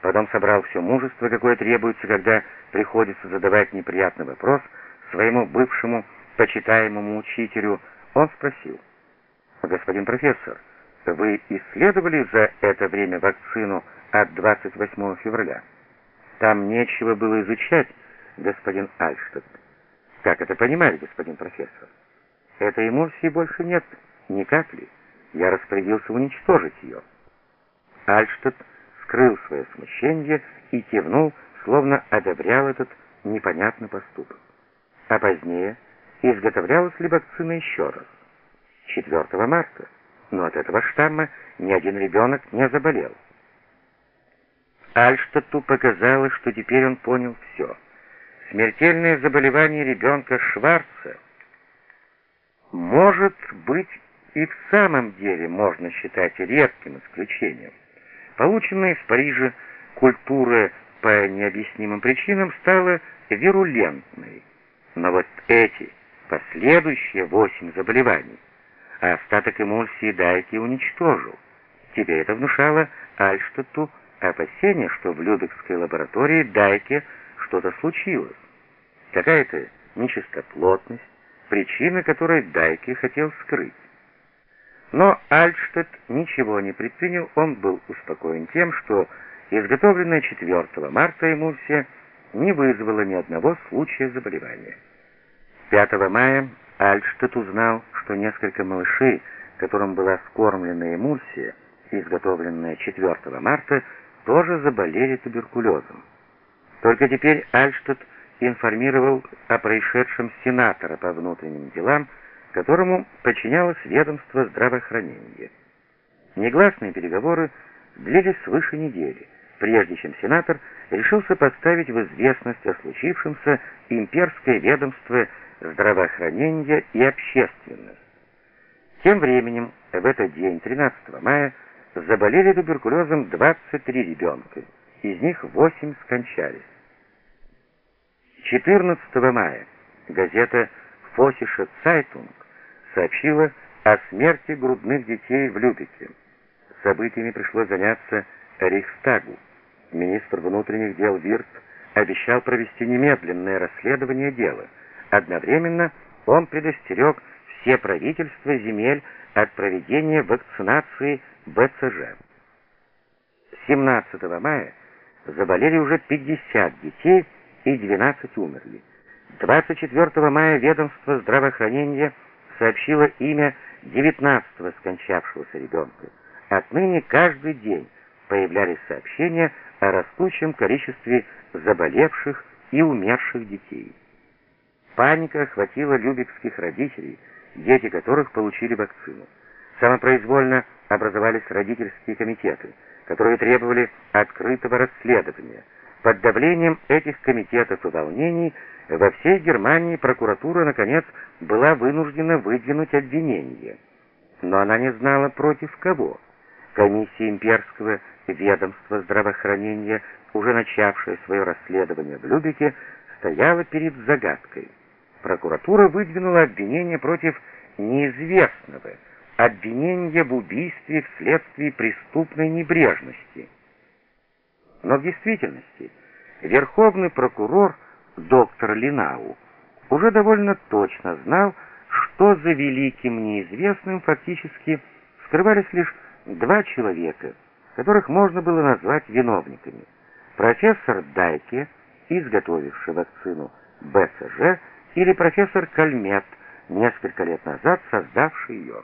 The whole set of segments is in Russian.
Потом собрал все мужество, какое требуется, когда приходится задавать неприятный вопрос своему бывшему почитаемому учителю. Он спросил, «Господин профессор, вы исследовали за это время вакцину от 28 февраля?» «Там нечего было изучать, господин Альштадт». «Как это понимать, господин профессор?» «Этой эмульсии больше нет, не как ли? Я распорядился уничтожить ее». Альштадт скрыл свое смущение и кивнул, словно одобрял этот непонятный поступок. А позднее изготовлялась ли вакцина еще раз? 4 марта. Но от этого штамма ни один ребенок не заболел. Альштадту показалось, что теперь он понял все. Смертельное заболевание ребенка Шварца может быть и в самом деле можно считать редким исключением. Полученная из Парижа культура по необъяснимым причинам стала вирулентной. Но вот эти последующие восемь заболеваний, а остаток эмульсии Дайки уничтожил. Теперь это внушало Альштадту опасение, что в Любекской лаборатории Дайке что-то случилось. Какая-то нечистоплотность, причина которой Дайке хотел скрыть. Но Альштадт ничего не предпринял, он был успокоен тем, что изготовленная 4 марта эмульсия не вызвала ни одного случая заболевания. 5 мая Альштадт узнал, что несколько малышей, которым была скормлена эмульсия, изготовленная 4 марта, тоже заболели туберкулезом. Только теперь Альштадт информировал о происшедшем сенатора по внутренним делам, которому подчинялось ведомство здравоохранения. Негласные переговоры длились свыше недели, прежде чем сенатор решился поставить в известность о случившемся имперское ведомство здравоохранения и общественность. Тем временем, в этот день, 13 мая, заболели туберкулезом 23 ребенка, из них 8 скончались. 14 мая газета «Фоссише Цайтунг» сообщила о смерти грудных детей в Любеке. Событиями пришлось заняться Рейхстагу. Министр внутренних дел Вирт обещал провести немедленное расследование дела. Одновременно он предостерег все правительства земель от проведения вакцинации БЦЖ. 17 мая заболели уже 50 детей и 12 умерли. 24 мая ведомство здравоохранения сообщило имя 19-го скончавшегося ребенка. Отныне каждый день появлялись сообщения о растущем количестве заболевших и умерших детей. Паника охватила любекских родителей, дети которых получили вакцину. Самопроизвольно образовались родительские комитеты, которые требовали открытого расследования. Под давлением этих комитетов и волнений во всей Германии прокуратура, наконец, была вынуждена выдвинуть обвинение. Но она не знала против кого. Комиссия имперского ведомства здравоохранения, уже начавшая свое расследование в Любике, стояла перед загадкой. Прокуратура выдвинула обвинение против неизвестного, обвинение в убийстве вследствие преступной небрежности. Но в действительности верховный прокурор доктор Линау уже довольно точно знал, что за великим неизвестным фактически скрывались лишь два человека, которых можно было назвать виновниками. Профессор Дайке, изготовивший вакцину БЦЖ, или профессор Кальмет, несколько лет назад создавший ее.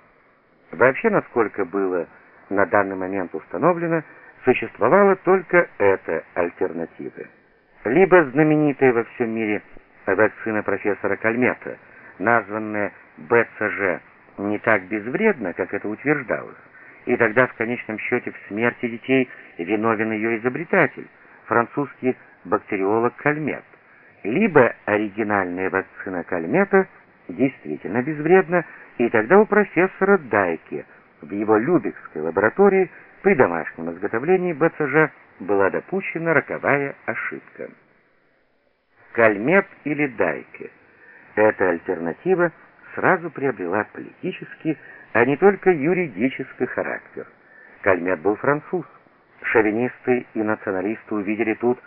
Вообще, насколько было на данный момент установлено, существовала только эта альтернатива. Либо знаменитая во всем мире вакцина профессора Кальмета, названная БЦЖ, не так безвредна, как это утверждалось, и тогда в конечном счете в смерти детей виновен ее изобретатель, французский бактериолог Кальмет. Либо оригинальная вакцина Кальмета действительно безвредна, и тогда у профессора Дайки в его Любекской лаборатории при домашнем изготовлении БЦЖ была допущена роковая ошибка. Кальмет или Дайке. Эта альтернатива сразу приобрела политический, а не только юридический характер. Кальмет был француз. Шовинисты и националисты увидели тут